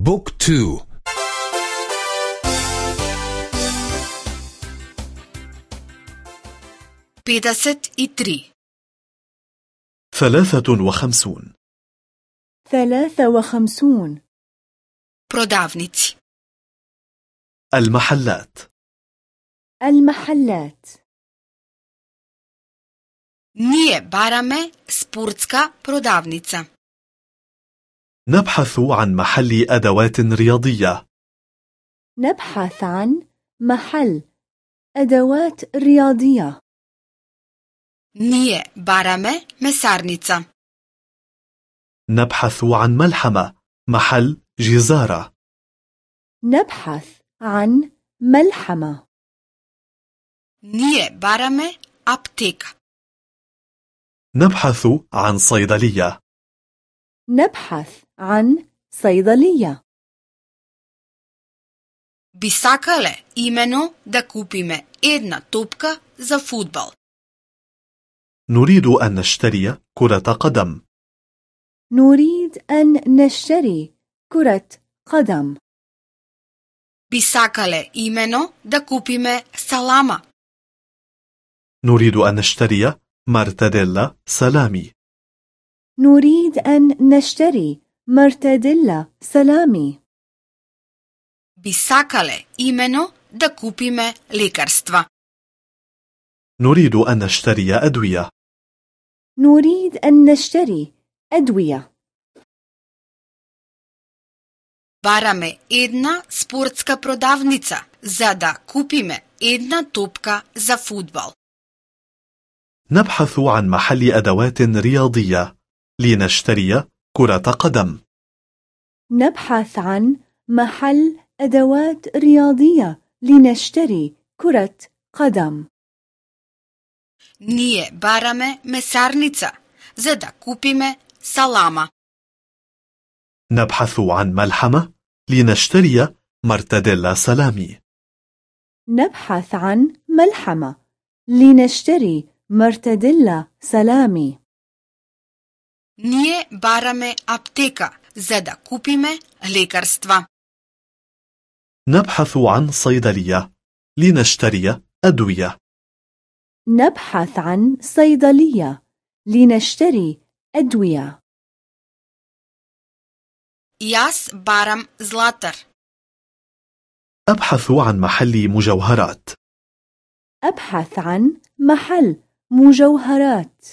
بوك تو بيدست إتري ثلاثة وخمسون ثلاثة وخمسون продавници المحلات المحلات Ние бараме спортска продавница. نبحث عن محل أدوات رياضية. نبحث عن محل أدوات رياضية. نية بارمة مسارنيتا نبحث عن ملحمة محل جزارة. نبحث عن ملحمة. نية بارمة أبتيك. نبحث عن صيدلية. نبحث عن صيدلية Би сакале имено да купиме една топка за фудбал. نريد أن نشتري كرة قدم نريد أن نشتري كرة قدم Би сакале имено да купиме салама. نريد أن نشتري مرتديلا سلامي نريد أن نشتري مرتديلا سلامي Би сакале имено да купиме лекарства. نريد أن نشتري أدوية نريد أن نشتري أدوية Бараме една спортска продавница за да купиме една топка за фудбал. نبحث عن محل أدوات رياضية لنشتري كرة قدم نبحث عن محل أدوات رياضية لنشتري كرة قدم Ние бараме месарница за да купиме салама. نبحث عن ملحمة لنشتري مرتديلا سلامي نبحث عن ملحمة لنشتري مرتديلا سلامي Ние бараме аптека за да купиме лекарства. نبحث عن صيدلية لنشتري أدوية نبحث عن صيدلية لنشتري أدوية Јас барам златар. أبحث عن محل مجوهرات أبحث عن محل مجوهرات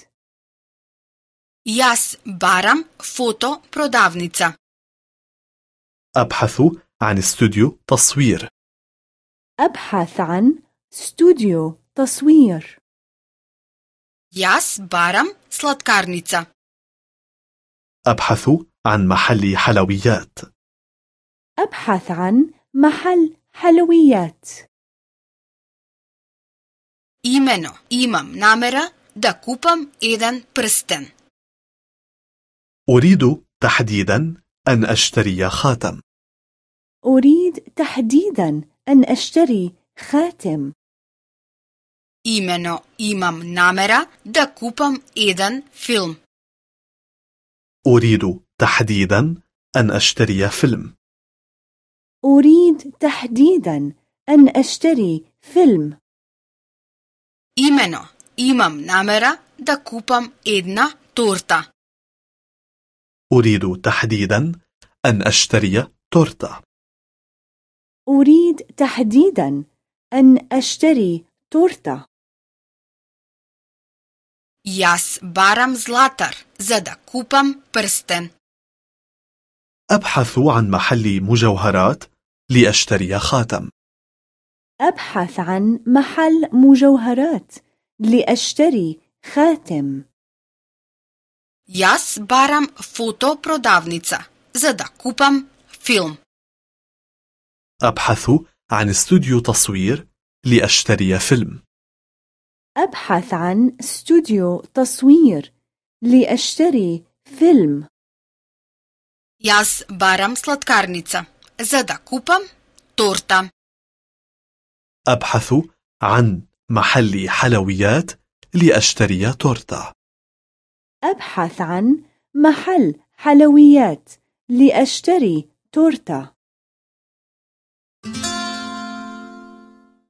Jas baram foto prodavnica. Abhathu an studio تصوير. Abhath an studio تصوير. Jas baram slatkarnica. Abhathu an mahali halawiyat. Abhath an mahal halawiyat. Imeno imam namera da kupam jedan prsten. أريد تحديدا أن أشتري خاتم أريد تحديدا أن أشتري خاتم Имено, имам намера да купам еден филм. أريد تحديدا أن أشتري فيلم أريد تحديدا أن أشتري فيلم Имено, имам намера да купам една торта. أريد تحديدا أن أشتري تورتة أريد تحديدا أن أشتري تورتة Јас барам златар за да купам прстен. أبحث عن محل مجوهرات لأشتري خاتم أبحث عن محل مجوهرات لأشتري خاتم Јас барам фото продавница за да купам филм. أبحث عن استوديو تصوير لأشتري فيلم أبحث عن استوديو تصوير لأشتري فيلم Јас барам сладкарница за да купам торта. أبحث عن محل حلويات لأشتري تورتة أبحث عن محل حلويات لأشتري تورتة.